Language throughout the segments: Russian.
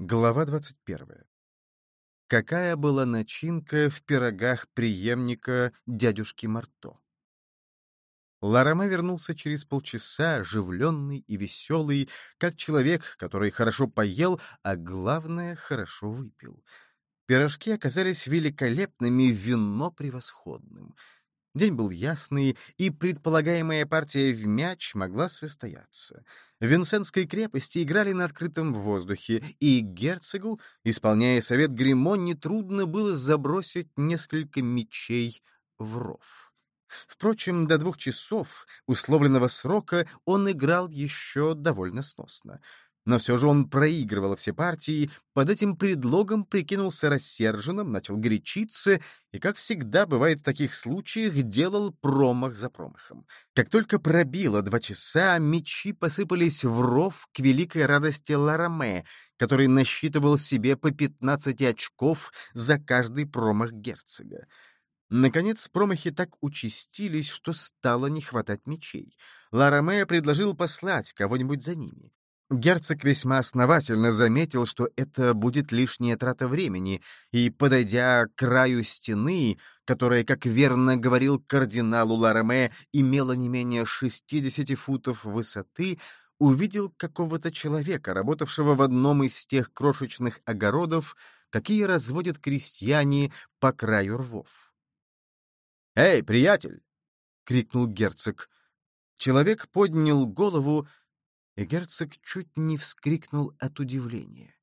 Глава 21. Какая была начинка в пирогах преемника дядюшки Марто? Лараме вернулся через полчаса, оживленный и веселый, как человек, который хорошо поел, а главное, хорошо выпил. Пирожки оказались великолепными, вино превосходным — День был ясный, и предполагаемая партия в мяч могла состояться. В Винсентской крепости играли на открытом воздухе, и герцогу, исполняя совет Гримо, нетрудно было забросить несколько мечей в ров. Впрочем, до двух часов условленного срока он играл еще довольно сносно — но все же он проигрывал все партии, под этим предлогом прикинулся рассерженным, начал горячиться и, как всегда бывает в таких случаях, делал промах за промахом. Как только пробило два часа, мечи посыпались в ров к великой радости Лараме, который насчитывал себе по 15 очков за каждый промах герцога. Наконец, промахи так участились, что стало не хватать мечей. Ларамея предложил послать кого-нибудь за ними. Герцог весьма основательно заметил, что это будет лишняя трата времени, и, подойдя к краю стены, которая, как верно говорил кардиналу Лараме, имела не менее 60 футов высоты, увидел какого-то человека, работавшего в одном из тех крошечных огородов, какие разводят крестьяне по краю рвов. «Эй, приятель!» — крикнул герцог. Человек поднял голову и герцог чуть не вскрикнул от удивления.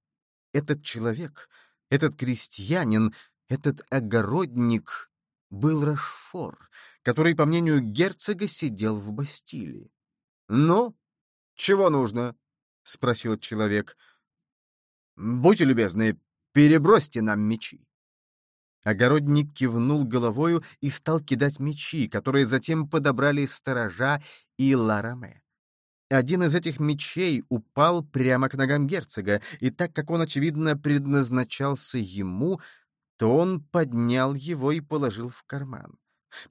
Этот человек, этот крестьянин, этот огородник был Рашфор, который, по мнению герцога, сидел в Бастилии. «Ну, чего нужно?» — спросил человек. «Будьте любезны, перебросьте нам мечи». Огородник кивнул головою и стал кидать мечи, которые затем подобрали сторожа и Лараме. Один из этих мечей упал прямо к ногам герцога, и так как он, очевидно, предназначался ему, то он поднял его и положил в карман.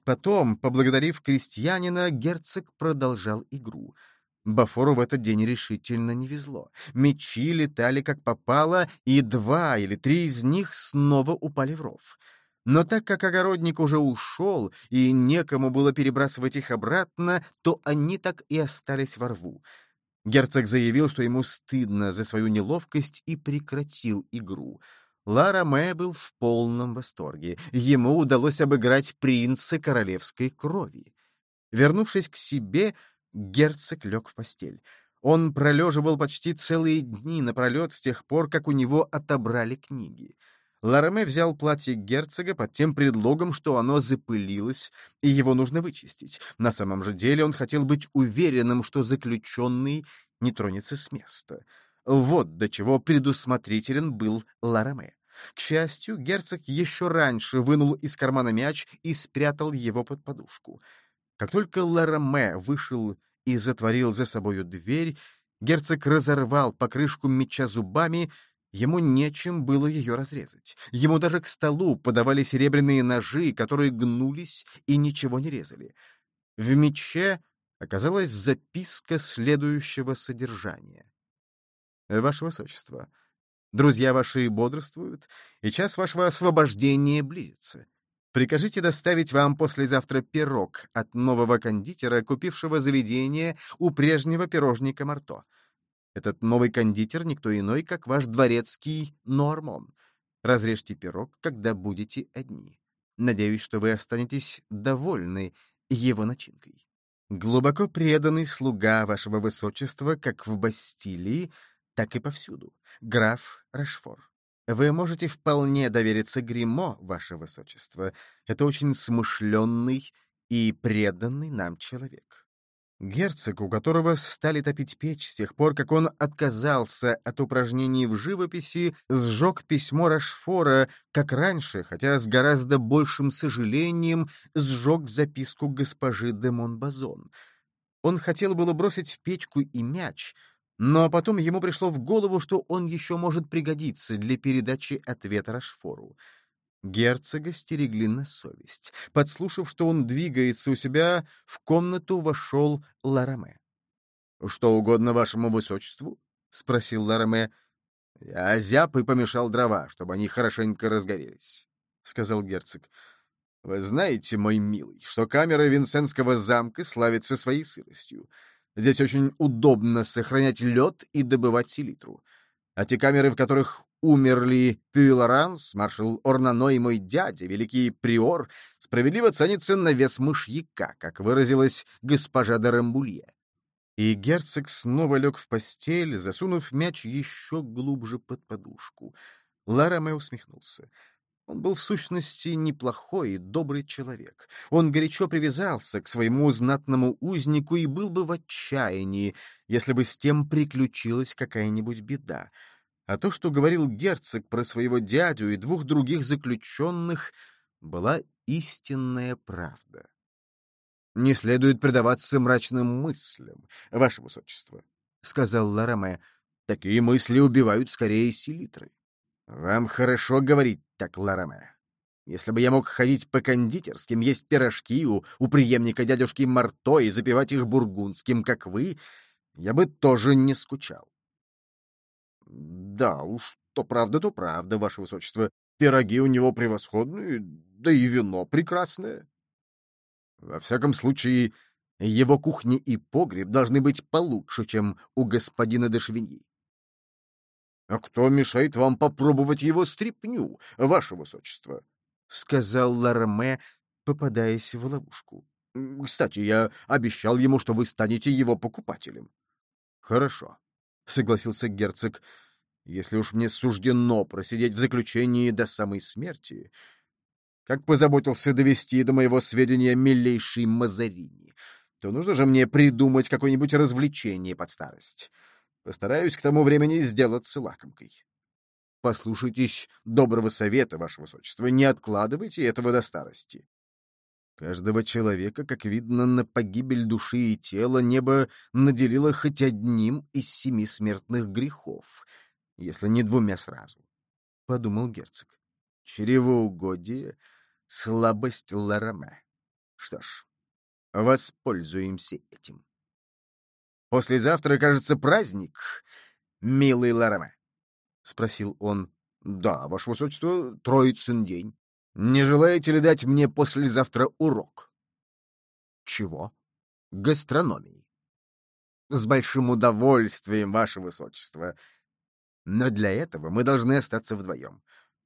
Потом, поблагодарив крестьянина, герцог продолжал игру. Бафору в этот день решительно не везло. Мечи летали как попало, и два или три из них снова упали в ров. Но так как огородник уже ушел, и некому было перебрасывать их обратно, то они так и остались во рву. Герцог заявил, что ему стыдно за свою неловкость, и прекратил игру. Лара Мэ был в полном восторге. Ему удалось обыграть принца королевской крови. Вернувшись к себе, герцог лег в постель. Он пролеживал почти целые дни напролет с тех пор, как у него отобрали книги. Лараме взял платье герцога под тем предлогом, что оно запылилось, и его нужно вычистить. На самом же деле он хотел быть уверенным, что заключенный не тронется с места. Вот до чего предусмотрителен был Лараме. К счастью, герцог еще раньше вынул из кармана мяч и спрятал его под подушку. Как только Лараме вышел и затворил за собою дверь, герцог разорвал покрышку меча зубами Ему нечем было ее разрезать. Ему даже к столу подавали серебряные ножи, которые гнулись и ничего не резали. В мече оказалась записка следующего содержания. «Ваше Высочество, друзья ваши бодрствуют, и час вашего освобождения близится. Прикажите доставить вам послезавтра пирог от нового кондитера, купившего заведение у прежнего пирожника Марто. Этот новый кондитер никто иной, как ваш дворецкий Нормон. Разрежьте пирог, когда будете одни. Надеюсь, что вы останетесь довольны его начинкой. Глубоко преданный слуга вашего высочества как в Бастилии, так и повсюду. Граф Рашфор. Вы можете вполне довериться Гримо, ваше высочество. Это очень смышленный и преданный нам человек. Герцог, у которого стали топить печь с тех пор, как он отказался от упражнений в живописи, сжег письмо Рашфора, как раньше, хотя с гораздо большим сожалением сжег записку госпожи де Монбазон. Он хотел было бросить в печку и мяч, но потом ему пришло в голову, что он еще может пригодиться для передачи ответа Рашфору. Герцога стерегли на совесть. Подслушав, что он двигается у себя, в комнату вошел Лараме. — Что угодно вашему высочеству? — спросил Лараме. — Я озяб и помешал дрова, чтобы они хорошенько разгорелись, — сказал герцог. — Вы знаете, мой милый, что камера Винсентского замка славится своей сыростью. Здесь очень удобно сохранять лед и добывать селитру. А те камеры, в которых умерли Пюйлоранс, маршал Орнано и мой дядя, великий приор, справедливо ценится на вес мышьяка, как выразилась госпожа Дарамбулье. И герцог снова лег в постель, засунув мяч еще глубже под подушку. Лараме усмехнулся. Он был в сущности неплохой и добрый человек. Он горячо привязался к своему знатному узнику и был бы в отчаянии, если бы с тем приключилась какая-нибудь беда. А то, что говорил герцог про своего дядю и двух других заключенных, была истинная правда. «Не следует предаваться мрачным мыслям, ваше высочество», — сказал Лараме. «Такие мысли убивают скорее селитры». «Вам хорошо говорить так, Лараме. Если бы я мог ходить по кондитерским, есть пирожки у, у преемника дядюшки Марто и запивать их бургундским, как вы, я бы тоже не скучал. Да уж, то правда, то правда, ваше высочество. Пироги у него превосходные, да и вино прекрасное. Во всяком случае, его кухня и погреб должны быть получше, чем у господина де Швиньи. — А кто мешает вам попробовать его стряпню, ваше высочество? — сказал Ларме, попадаясь в ловушку. — Кстати, я обещал ему, что вы станете его покупателем. — Хорошо, — согласился герцог. — Если уж мне суждено просидеть в заключении до самой смерти, как позаботился довести до моего сведения милейший Мазарини, то нужно же мне придумать какое-нибудь развлечение под старость. Постараюсь к тому времени сделаться лакомкой. Послушайтесь доброго совета, ваше высочество, не откладывайте этого до старости. Каждого человека, как видно, на погибель души и тела небо наделило хоть одним из семи смертных грехов, если не двумя сразу, — подумал герцог. Чревоугодие, слабость Лараме. Что ж, воспользуемся этим. Послезавтра, кажется, праздник, милый Лараме? — спросил он. — Да, ваше высочество, Троицын день. Не желаете ли дать мне послезавтра урок? — Чего? — Гастрономии. — С большим удовольствием, ваше высочество. Но для этого мы должны остаться вдвоем.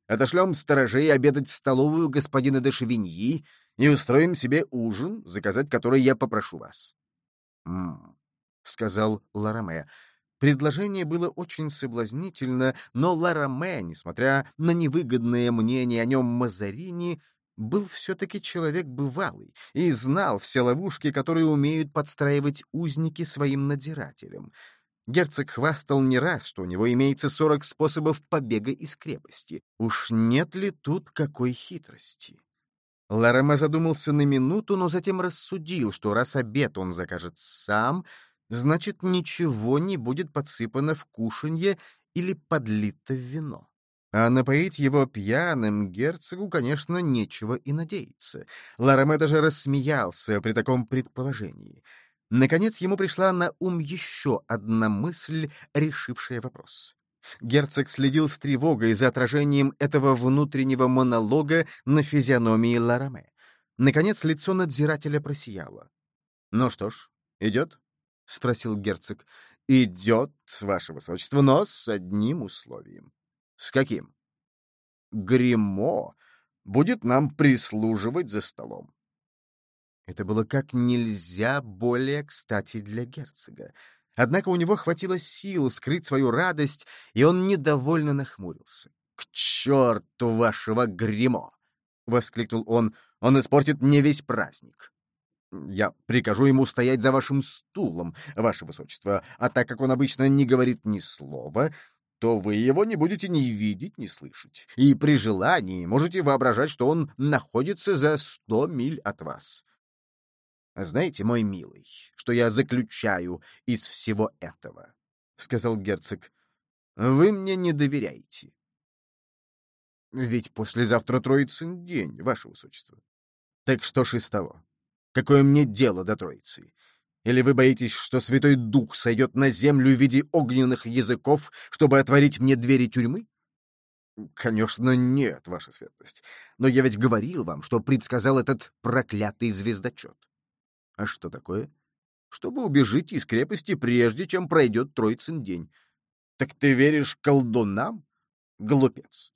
Отошлем сторожей обедать в столовую господина де Шевиньи и устроим себе ужин, заказать который я попрошу вас. — сказал Лараме. Предложение было очень соблазнительно, но Лараме, несмотря на невыгодное мнение о нем Мазарини, был все-таки человек бывалый и знал все ловушки, которые умеют подстраивать узники своим надзирателям. Герцог хвастал не раз, что у него имеется сорок способов побега из крепости. Уж нет ли тут какой хитрости? Лараме задумался на минуту, но затем рассудил, что раз обед он закажет сам — значит, ничего не будет подсыпано в кушанье или подлито в вино. А напоить его пьяным герцогу, конечно, нечего и надеяться. Лараме даже рассмеялся при таком предположении. Наконец ему пришла на ум еще одна мысль, решившая вопрос. Герцог следил с тревогой за отражением этого внутреннего монолога на физиономии Лараме. Наконец лицо надзирателя просияло. «Ну что ж, идет?» — спросил герцог. — Идет, ваше высочество, но с одним условием. — С каким? — Гримо будет нам прислуживать за столом. Это было как нельзя более кстати для герцога. Однако у него хватило сил скрыть свою радость, и он недовольно нахмурился. — К черту вашего гримо! воскликнул он. — Он испортит мне весь праздник. Я прикажу ему стоять за вашим стулом, ваше высочество, а так как он обычно не говорит ни слова, то вы его не будете ни видеть, ни слышать. И при желании можете воображать, что он находится за сто миль от вас. Знаете, мой милый, что я заключаю из всего этого? — сказал герцог. — Вы мне не доверяете. Ведь послезавтра Троицын день, ваше высочество. Так что ж из того? Какое мне дело до Троицы? Или вы боитесь, что Святой Дух сойдет на землю в виде огненных языков, чтобы отворить мне двери тюрьмы? Конечно, нет, ваша светлость. Но я ведь говорил вам, что предсказал этот проклятый звездочет. А что такое? Чтобы убежить из крепости, прежде чем пройдет Троицын день. Так ты веришь колдунам? Глупец.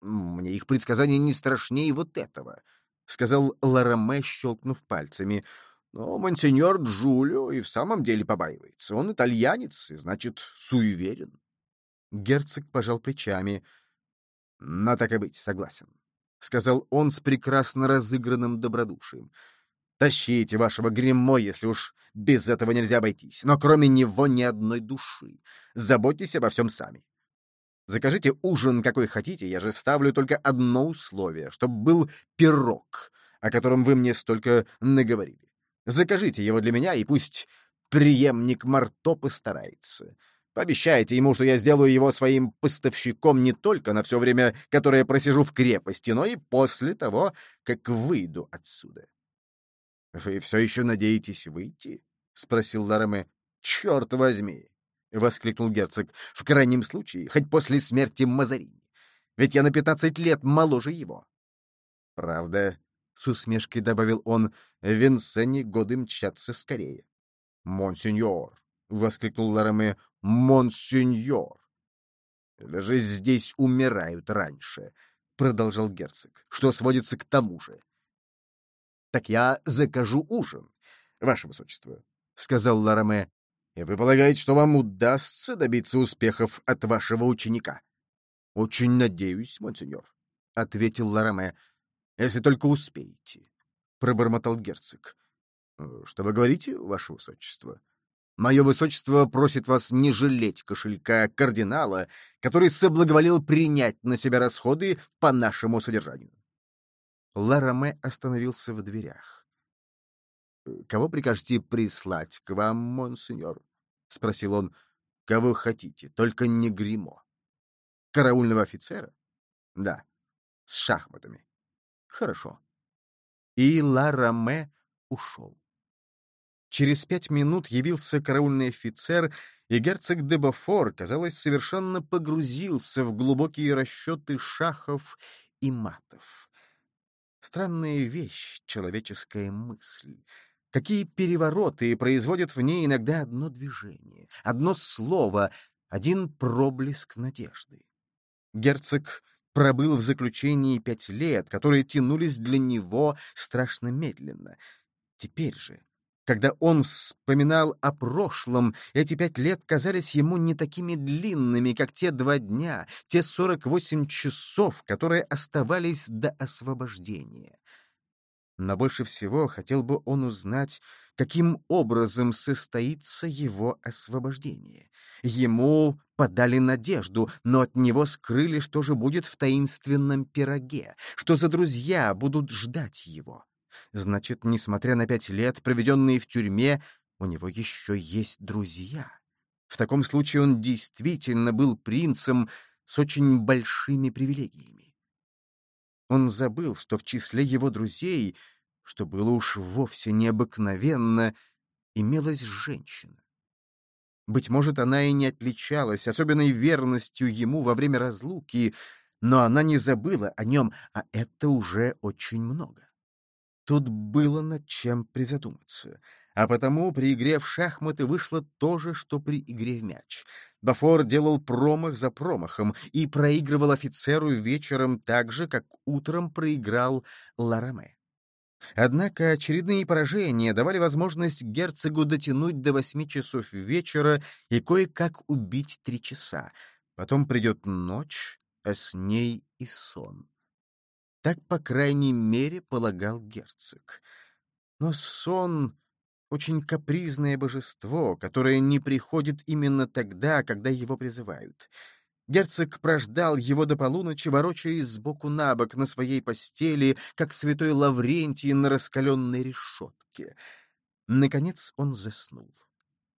Мне их предсказания не страшнее вот этого, — сказал Лараме, щелкнув пальцами. Но монсеньор Джулио и в самом деле побаивается. Он итальянец и, значит, суеверен. Герцог пожал плечами. — На так и быть, согласен, — сказал он с прекрасно разыгранным добродушием. — Тащите вашего гримо, если уж без этого нельзя обойтись. Но кроме него ни одной души. Заботьтесь обо всем сами. Закажите ужин, какой хотите, я же ставлю только одно условие, чтобы был пирог, о котором вы мне столько наговорили. Закажите его для меня, и пусть преемник Марто постарается. Пообещайте ему, что я сделаю его своим поставщиком не только на все время, которое просижу в крепости, но и после того, как выйду отсюда. — Вы все еще надеетесь выйти? — спросил Лараме. — Черт возьми! — воскликнул герцог. — В крайнем случае, хоть после смерти Мазарини. Ведь я на пятнадцать лет моложе его. — Правда, — с усмешкой добавил он, — Винсене годы мчатся скорее. — Монсеньор! — воскликнул Лараме. «Монсеньор!» «Или же здесь умирают раньше», — продолжал герцог, — «что сводится к тому же». «Так я закажу ужин, ваше высочество», — сказал Лараме. «И вы полагаете, что вам удастся добиться успехов от вашего ученика?» «Очень надеюсь, монсеньор», — ответил Лараме. «Если только успеете», — пробормотал герцог. «Что вы говорите, ваше высочество?» Мое высочество просит вас не жалеть кошелька кардинала, который соблаговолил принять на себя расходы по нашему содержанию. Лараме остановился в дверях. — Кого прикажете прислать к вам, монсеньор? — спросил он. — Кого хотите, только не гримо. Караульного офицера? — Да. С шахматами. — Хорошо. И Лараме ушел. Через пять минут явился караульный офицер, и герцог де Бофор, казалось, совершенно погрузился в глубокие расчеты шахов и матов. Странная вещь — человеческая мысль. Какие перевороты производят в ней иногда одно движение, одно слово, один проблеск надежды. Герцог пробыл в заключении пять лет, которые тянулись для него страшно медленно. Теперь же когда он вспоминал о прошлом, эти пять лет казались ему не такими длинными, как те два дня, те сорок восемь часов, которые оставались до освобождения. Но больше всего хотел бы он узнать, каким образом состоится его освобождение. Ему подали надежду, но от него скрыли, что же будет в таинственном пироге, что за друзья будут ждать его. Значит, несмотря на пять лет, проведенные в тюрьме, у него еще есть друзья. В таком случае он действительно был принцем с очень большими привилегиями. Он забыл, что в числе его друзей, что было уж вовсе необыкновенно, имелась женщина. Быть может, она и не отличалась особенной верностью ему во время разлуки, но она не забыла о нем, а это уже очень много. Тут было над чем призадуматься. А потому при игре в шахматы вышло то же, что при игре в мяч. Бафор делал промах за промахом и проигрывал офицеру вечером так же, как утром проиграл Лараме. Однако очередные поражения давали возможность герцогу дотянуть до восьми часов вечера и кое-как убить три часа. Потом придет ночь, а с ней и сон. Так, по крайней мере, полагал герцог. Но сон — очень капризное божество, которое не приходит именно тогда, когда его призывают. Герцог прождал его до полуночи, ворочаясь сбоку на бок на своей постели, как святой Лаврентий на раскаленной решетке. Наконец он заснул.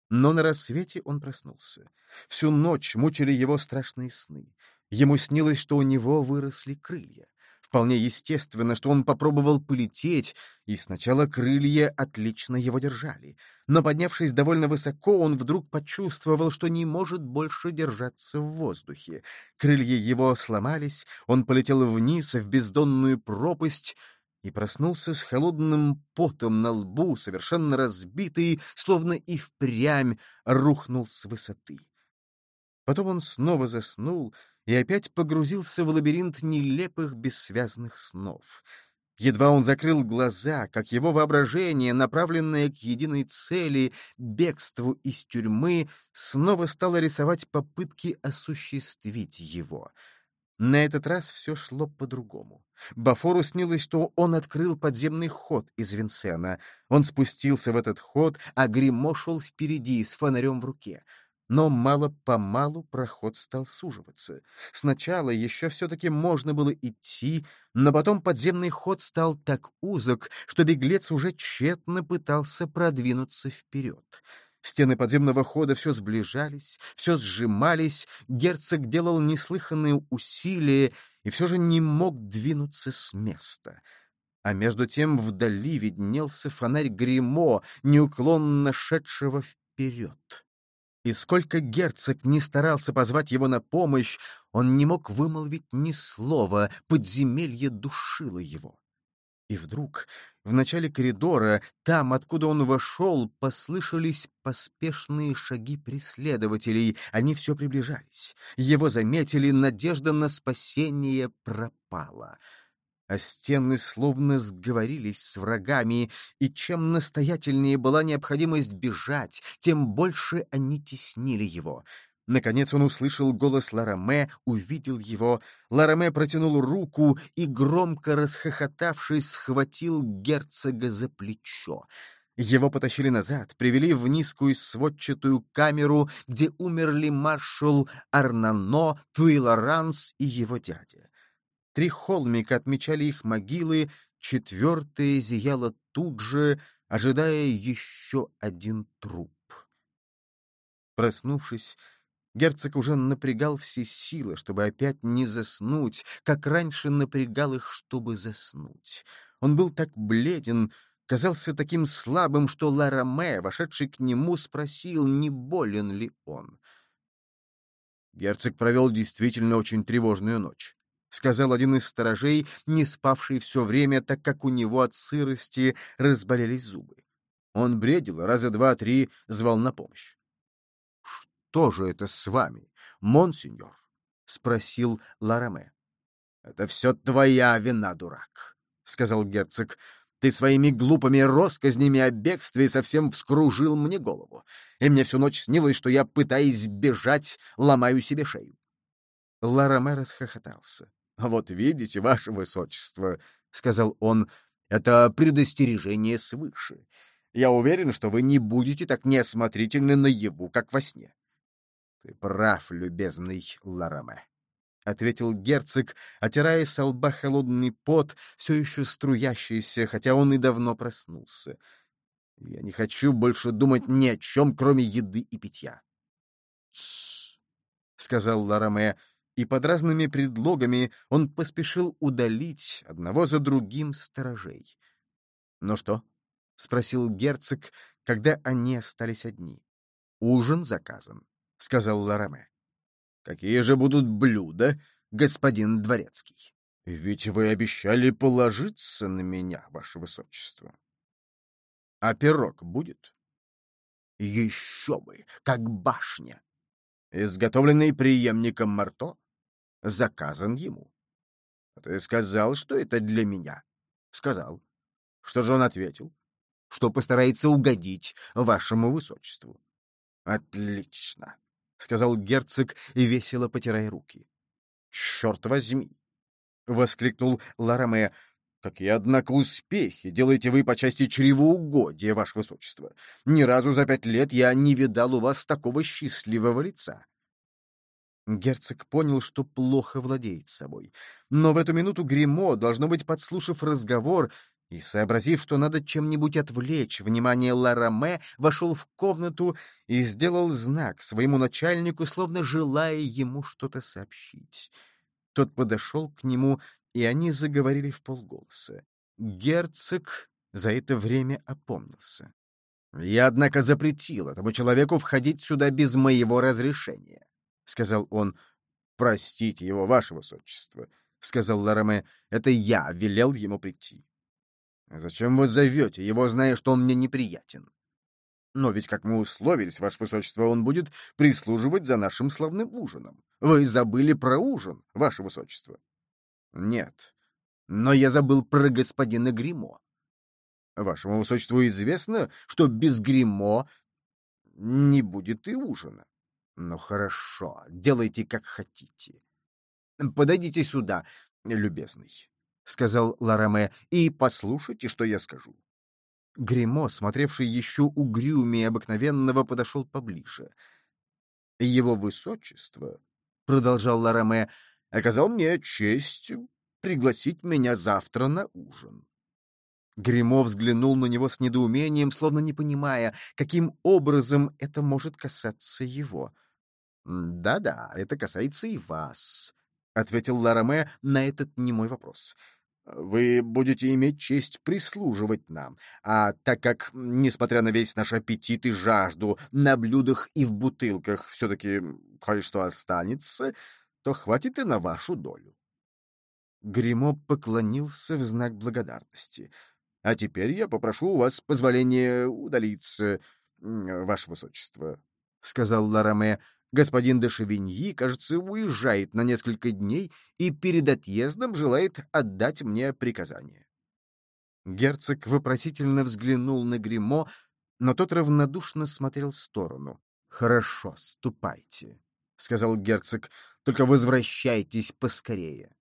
Но на рассвете он проснулся. Всю ночь мучили его страшные сны. Ему снилось, что у него выросли крылья. Вполне естественно, что он попробовал полететь, и сначала крылья отлично его держали. Но, поднявшись довольно высоко, он вдруг почувствовал, что не может больше держаться в воздухе. Крылья его сломались, он полетел вниз в бездонную пропасть и проснулся с холодным потом на лбу, совершенно разбитый, словно и впрямь рухнул с высоты. Потом он снова заснул, и опять погрузился в лабиринт нелепых бессвязных снов. Едва он закрыл глаза, как его воображение, направленное к единой цели, бегству из тюрьмы, снова стало рисовать попытки осуществить его. На этот раз все шло по-другому. Бафору снилось, что он открыл подземный ход из Винсена. Он спустился в этот ход, а Гримо шел впереди с фонарем в руке — но мало-помалу проход стал суживаться. Сначала еще все-таки можно было идти, но потом подземный ход стал так узок, что беглец уже тщетно пытался продвинуться вперед. Стены подземного хода все сближались, все сжимались, герцог делал неслыханные усилия и все же не мог двинуться с места. А между тем вдали виднелся фонарь Гримо, неуклонно шедшего вперед. И сколько герцог не старался позвать его на помощь, он не мог вымолвить ни слова, подземелье душило его. И вдруг в начале коридора, там, откуда он вошел, послышались поспешные шаги преследователей. Они все приближались. Его заметили, надежда на спасение пропала а стены словно сговорились с врагами, и чем настоятельнее была необходимость бежать, тем больше они теснили его. Наконец он услышал голос Лараме, увидел его. Лараме протянул руку и, громко расхохотавшись, схватил герцога за плечо. Его потащили назад, привели в низкую сводчатую камеру, где умерли маршал Арнано, Пуилоранс и его дядя. Три холмика отмечали их могилы, четвертая зияла тут же, ожидая еще один труп. Проснувшись, герцог уже напрягал все силы, чтобы опять не заснуть, как раньше напрягал их, чтобы заснуть. Он был так бледен, казался таким слабым, что Лараме, вошедший к нему, спросил, не болен ли он. Герцог провел действительно очень тревожную ночь. — сказал один из сторожей, не спавший все время, так как у него от сырости разболелись зубы. Он бредил, раза два-три звал на помощь. — Что же это с вами, монсеньор? — спросил Лараме. — Это все твоя вина, дурак, — сказал герцог. — Ты своими глупыми россказнями о бегстве совсем вскружил мне голову, и мне всю ночь снилось, что я, пытаясь бежать, ломаю себе шею. Лараме расхохотался. «Вот видите, ваше высочество», — сказал он, — «это предостережение свыше. Я уверен, что вы не будете так неосмотрительны наяву, как во сне». «Ты прав, любезный Лараме», — ответил герцог, отирая с лба холодный пот, все еще струящийся, хотя он и давно проснулся. «Я не хочу больше думать ни о чем, кроме еды и питья». «Тссс», — сказал Лараме, — и под разными предлогами он поспешил удалить одного за другим сторожей. «Ну что?» — спросил герцог, когда они остались одни. «Ужин заказан», — сказал Лараме. «Какие же будут блюда, господин Дворецкий?» «Ведь вы обещали положиться на меня, ваше высочество». «А пирог будет?» «Еще бы, как башня!» «Изготовленный преемником Марто?» Заказан ему. — Ты сказал, что это для меня? — Сказал. — Что же он ответил? — Что постарается угодить вашему высочеству. — Отлично, — сказал герцог, весело потирая руки. — Черт возьми! — воскликнул Лараме. — Какие, однако, успехи делаете вы по части чревоугодия, ваше высочество. Ни разу за пять лет я не видал у вас такого счастливого лица. Герцог понял, что плохо владеет собой. Но в эту минуту Гримо, должно быть, подслушав разговор и сообразив, что надо чем-нибудь отвлечь внимание Лараме, вошел в комнату и сделал знак своему начальнику, словно желая ему что-то сообщить. Тот подошел к нему, и они заговорили в полголоса. Герцог за это время опомнился. «Я, однако, запретил этому человеку входить сюда без моего разрешения», — сказал он. «Простите его, ваше высочество», — сказал Лараме. «Это я велел ему прийти». «Зачем вы зовете его, зная, что он мне неприятен?» «Но ведь, как мы условились, ваше высочество, он будет прислуживать за нашим славным ужином. Вы забыли про ужин, ваше высочество?» «Нет, но я забыл про господина Гримо. Вашему высочеству известно, что без гримо не будет и ужина. Ну хорошо, делайте как хотите. Подойдите сюда, любезный, — сказал Лараме, — и послушайте, что я скажу. Гримо, смотревший еще угрюмее обыкновенного, подошел поближе. «Его высочество», — продолжал Лараме, — «оказал мне честь пригласить меня завтра на ужин. Гремо взглянул на него с недоумением, словно не понимая, каким образом это может касаться его. «Да-да, это касается и вас», — ответил Лараме на этот немой вопрос. «Вы будете иметь честь прислуживать нам, а так как, несмотря на весь наш аппетит и жажду, на блюдах и в бутылках все-таки кое-что останется, то хватит и на вашу долю». Гремо поклонился в знак благодарности — а теперь я попрошу у вас позволения удалиться, ваше высочество», — сказал Лараме. «Господин де Шевиньи, кажется, уезжает на несколько дней и перед отъездом желает отдать мне приказание». Герцог вопросительно взглянул на Гримо, но тот равнодушно смотрел в сторону. «Хорошо, ступайте», — сказал герцог, — «только возвращайтесь поскорее».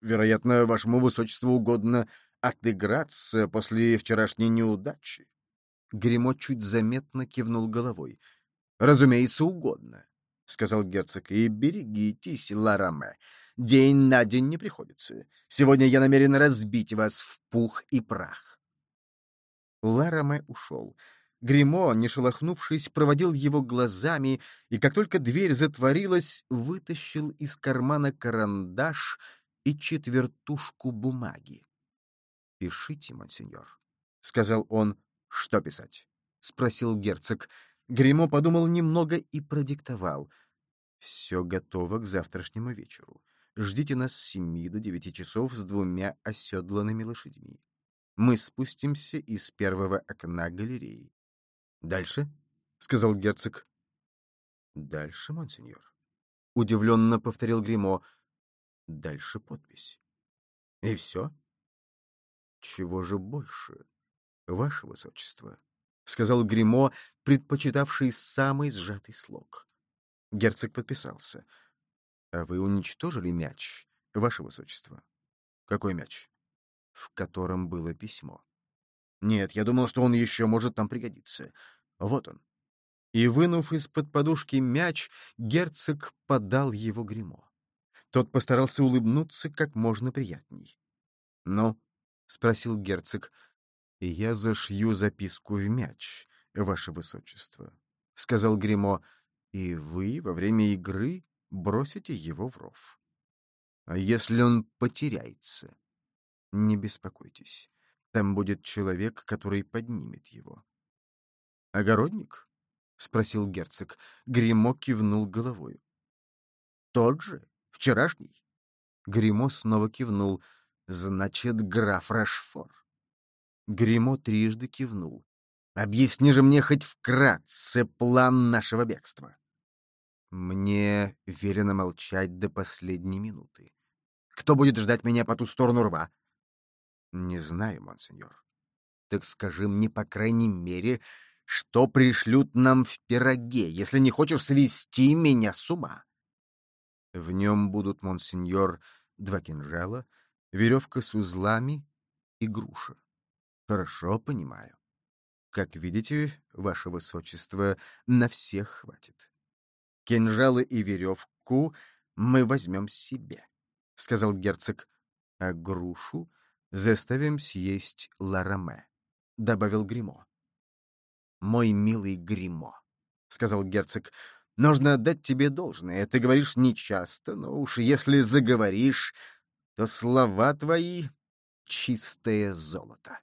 «Вероятно, вашему высочеству угодно отыграться после вчерашней неудачи? Гремо чуть заметно кивнул головой. «Разумеется, угодно», — сказал герцог. «И берегитесь, Лараме. День на день не приходится. Сегодня я намерен разбить вас в пух и прах». Лараме ушел. Гримо, не шелохнувшись, проводил его глазами, и как только дверь затворилась, вытащил из кармана карандаш и четвертушку бумаги. «Пишите, монсеньор», — сказал он. «Что писать?» — спросил герцог. Гримо подумал немного и продиктовал. «Все готово к завтрашнему вечеру. Ждите нас с семи до девяти часов с двумя оседланными лошадьми. Мы спустимся из первого окна галереи. Дальше?» — сказал герцог. «Дальше, монсеньор», — удивленно повторил Гримо. «Дальше подпись». «И все?» «Чего же больше, ваше высочество?» — сказал Гримо, предпочитавший самый сжатый слог. Герцог подписался. «А вы уничтожили мяч, ваше высочество?» «Какой мяч?» «В котором было письмо». «Нет, я думал, что он еще может там пригодиться. Вот он». И, вынув из-под подушки мяч, герцог подал его гримо. Тот постарался улыбнуться как можно приятней. «Ну, — спросил герцог. «И я зашью записку в мяч, ваше высочество», — сказал Гримо. «И вы во время игры бросите его в ров. А если он потеряется? Не беспокойтесь, там будет человек, который поднимет его». «Огородник?» — спросил герцог. Гримо кивнул головой. «Тот же? Вчерашний?» Гримо снова кивнул — Значит, граф Рашфор. Гримо трижды кивнул. Объясни же мне хоть вкратце план нашего бегства. Мне велено молчать до последней минуты. Кто будет ждать меня по ту сторону рва? Не знаю, монсеньор. Так скажи мне, по крайней мере, что пришлют нам в пироге, если не хочешь свести меня с ума. В нем будут, монсеньор, два кинжала — веревка с узлами и груша. Хорошо понимаю. Как видите, ваше высочество, на всех хватит. Кинжалы и веревку мы возьмем себе, — сказал герцог, — а грушу заставим съесть Лараме, — добавил Гримо. Мой милый Гримо, — сказал герцог, Нужно отдать тебе должное. Ты говоришь нечасто, но уж если заговоришь, то слова твои — чистое золото.